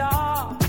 star.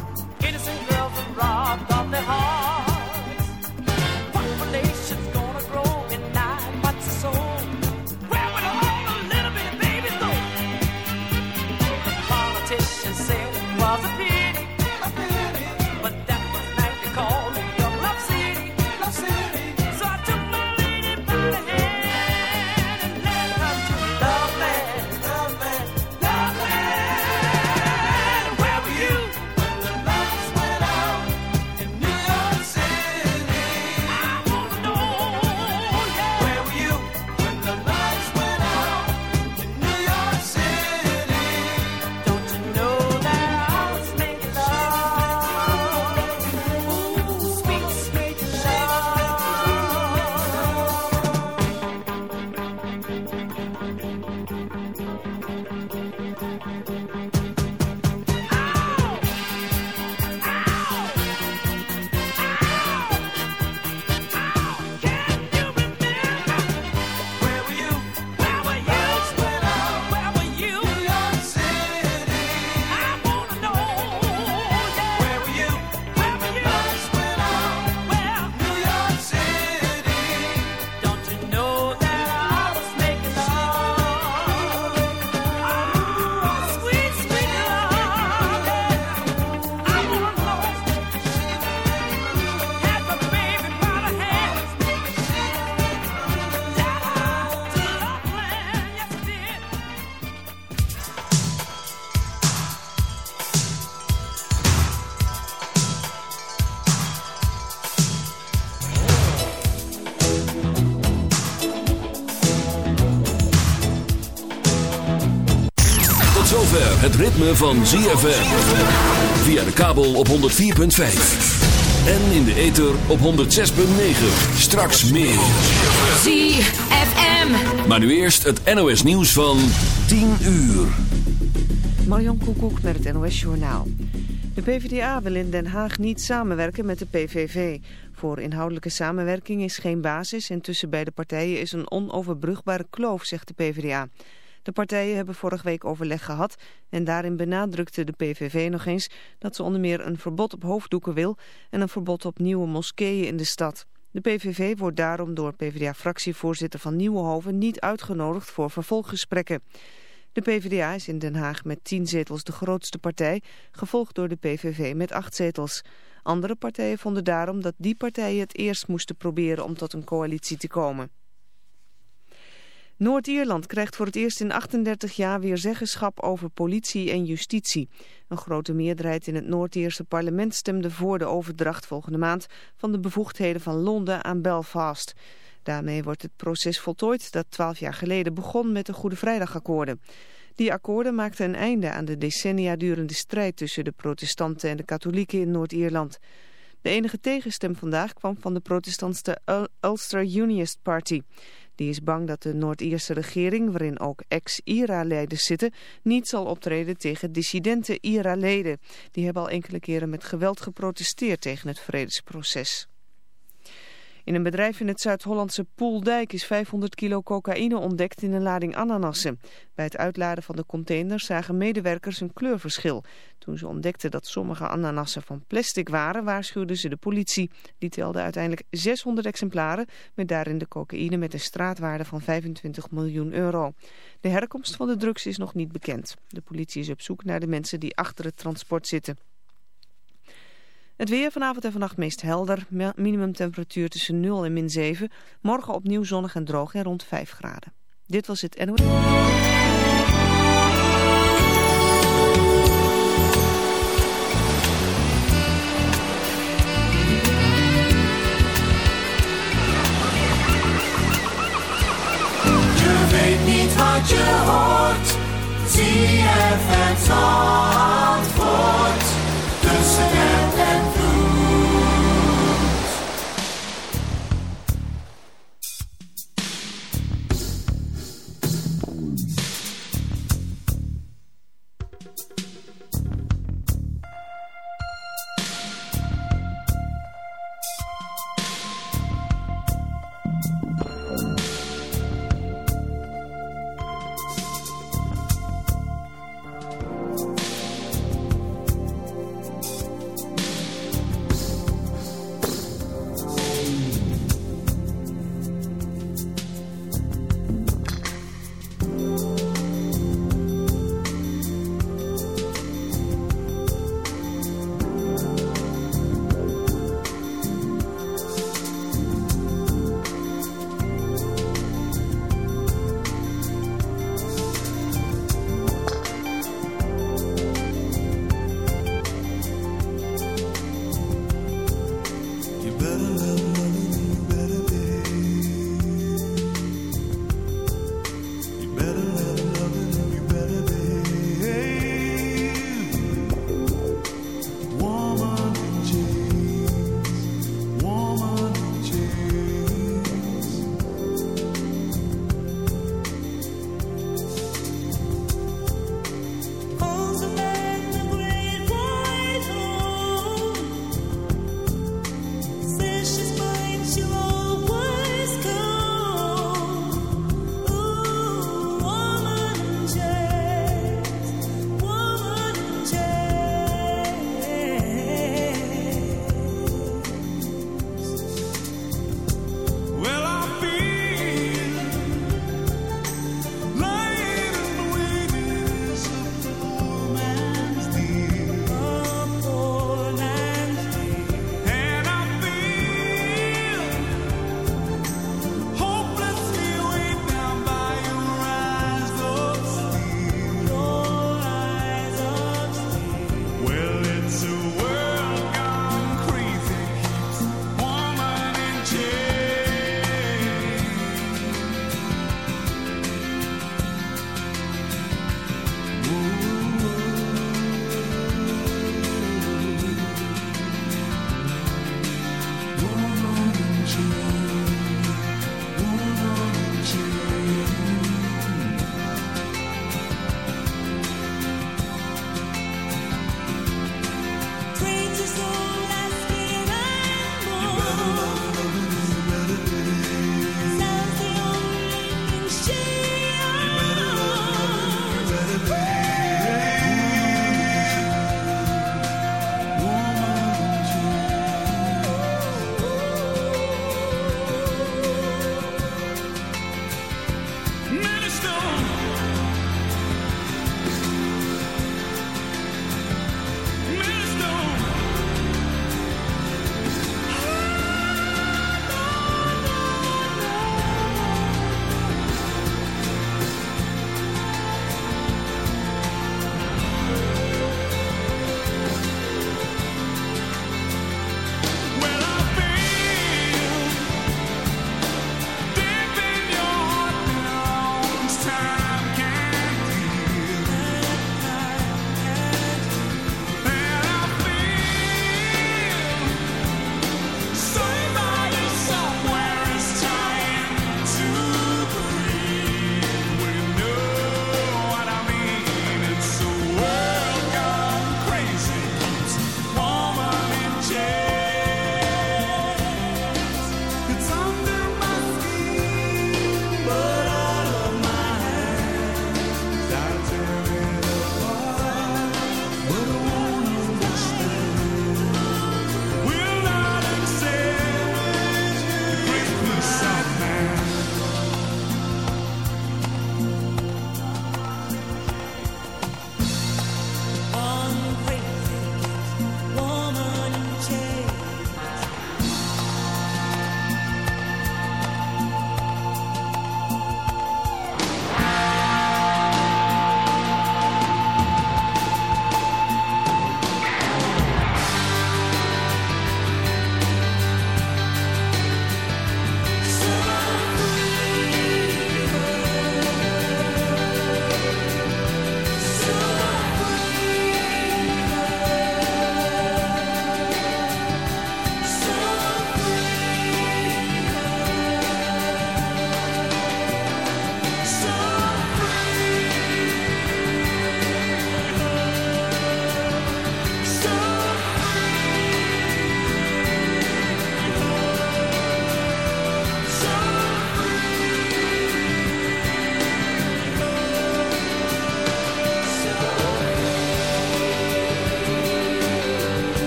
Zover het ritme van ZFM. Via de kabel op 104.5. En in de ether op 106.9. Straks meer. ZFM. Maar nu eerst het NOS nieuws van 10 uur. Marjan Koekoek met het NOS Journaal. De PvdA wil in Den Haag niet samenwerken met de PVV. Voor inhoudelijke samenwerking is geen basis en tussen beide partijen is een onoverbrugbare kloof, zegt de PvdA. De partijen hebben vorige week overleg gehad en daarin benadrukte de PVV nog eens dat ze onder meer een verbod op hoofddoeken wil en een verbod op nieuwe moskeeën in de stad. De PVV wordt daarom door PvdA-fractievoorzitter van Nieuwenhoven niet uitgenodigd voor vervolggesprekken. De PvdA is in Den Haag met tien zetels de grootste partij, gevolgd door de PVV met acht zetels. Andere partijen vonden daarom dat die partijen het eerst moesten proberen om tot een coalitie te komen. Noord-Ierland krijgt voor het eerst in 38 jaar weer zeggenschap over politie en justitie. Een grote meerderheid in het Noord-Ierse parlement stemde voor de overdracht volgende maand van de bevoegdheden van Londen aan Belfast. Daarmee wordt het proces voltooid dat 12 jaar geleden begon met de Goede Vrijdagakkoorden. Die akkoorden maakten een einde aan de decennia durende strijd tussen de protestanten en de katholieken in Noord-Ierland. De enige tegenstem vandaag kwam van de protestantse Ul- Ulster Unionist Party. Die is bang dat de Noord-Ierse regering, waarin ook ex-IRA-leiders zitten, niet zal optreden tegen dissidente IRA-leden. Die hebben al enkele keren met geweld geprotesteerd tegen het vredesproces. In een bedrijf in het Zuid-Hollandse Poeldijk is 500 kilo cocaïne ontdekt in een lading ananassen. Bij het uitladen van de containers zagen medewerkers een kleurverschil. Toen ze ontdekten dat sommige ananassen van plastic waren, waarschuwden ze de politie. Die telde uiteindelijk 600 exemplaren met daarin de cocaïne met een straatwaarde van 25 miljoen euro. De herkomst van de drugs is nog niet bekend. De politie is op zoek naar de mensen die achter het transport zitten. Het weer vanavond en vannacht meest helder. Mi- Minimumtemperatuur tussen 0 en min 7. Morgen opnieuw zonnig en droog en rond 5 graden. Dit was het NOS. Je weet niet wat je hoort. ZFM Zandvoort. Tussen app en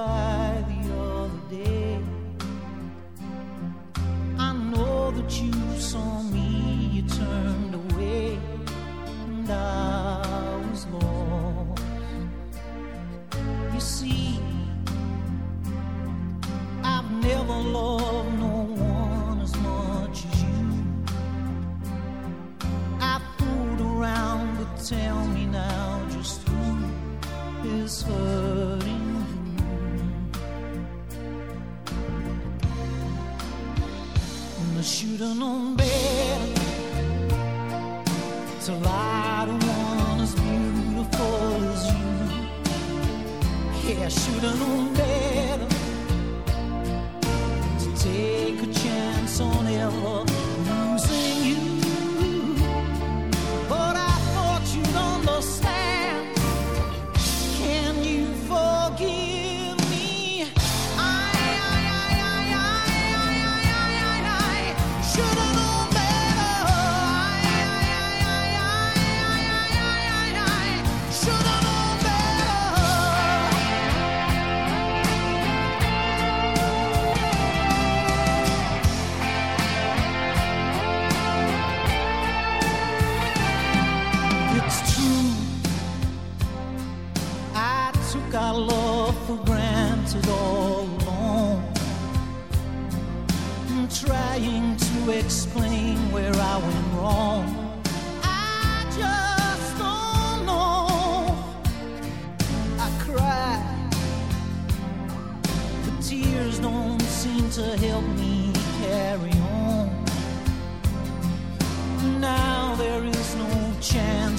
by the other day. I know that you saw me, you turned.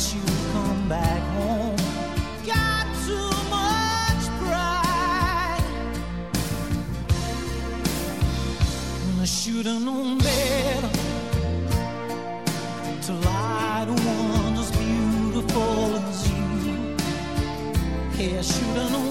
you come back home. Got too much pride. I should've known better to lie to as beautiful as you. Yeah, I should've known.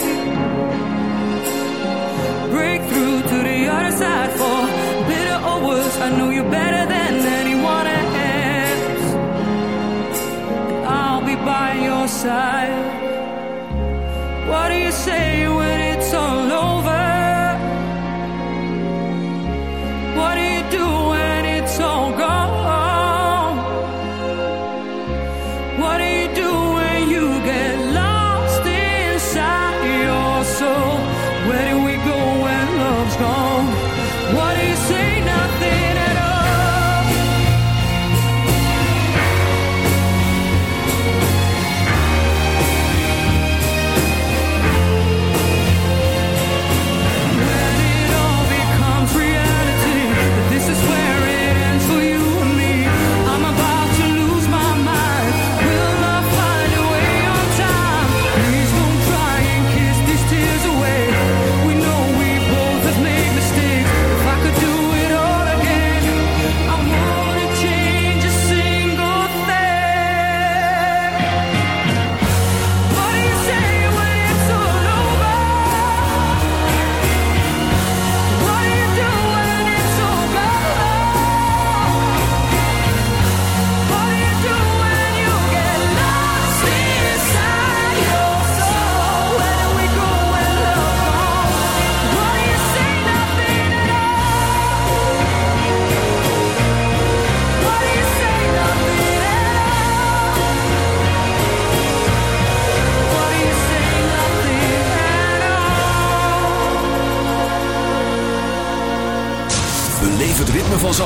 side.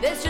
There's just